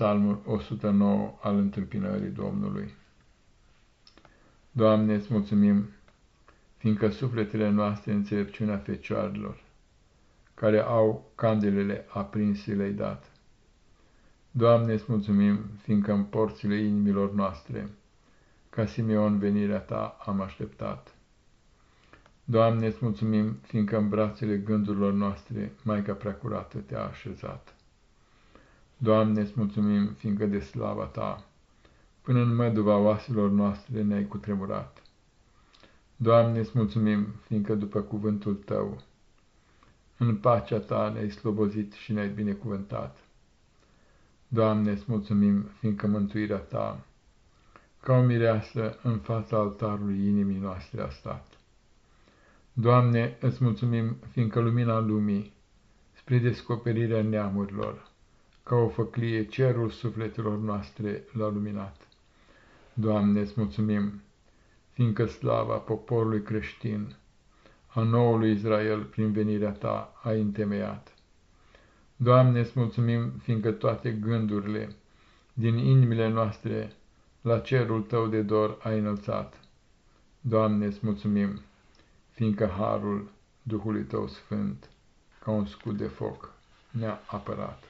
Psalmul 109 al întâmpinării Domnului. Doamne, îți mulțumim, fiindcă sufletele noastre înțelepciunea fecioarelor, care au candelele aprinse le-ai dat. Doamne, îți mulțumim, fiindcă în porțile inimilor noastre, ca Simeon venirea Ta am așteptat. Doamne, îți mulțumim, fiindcă în brațele gândurilor noastre, Maica Preacurată te-a așezat. Doamne, îți mulțumim, fiindcă de slava Ta, până în măduva oaselor noastre ne-ai cutremurat. Doamne, îți mulțumim, fiindcă după cuvântul Tău, în pacea Ta ne-ai slobozit și ne-ai binecuvântat. Doamne, îți mulțumim, fiindcă mântuirea Ta, ca o mireasă în fața altarului inimii noastre a stat. Doamne, îți mulțumim, fiindcă lumina lumii, spre descoperirea neamurilor, ca o făclie cerul sufletelor noastre l-a luminat. Doamne, îți mulțumim, fiindcă slava poporului creștin, a noului Israel, prin venirea Ta, a întemeiat. Doamne, îți mulțumim, fiindcă toate gândurile din inimile noastre la cerul Tău de dor ai înălțat. Doamne, îți mulțumim, fiindcă harul Duhului Tău Sfânt, ca un scut de foc, ne-a apărat.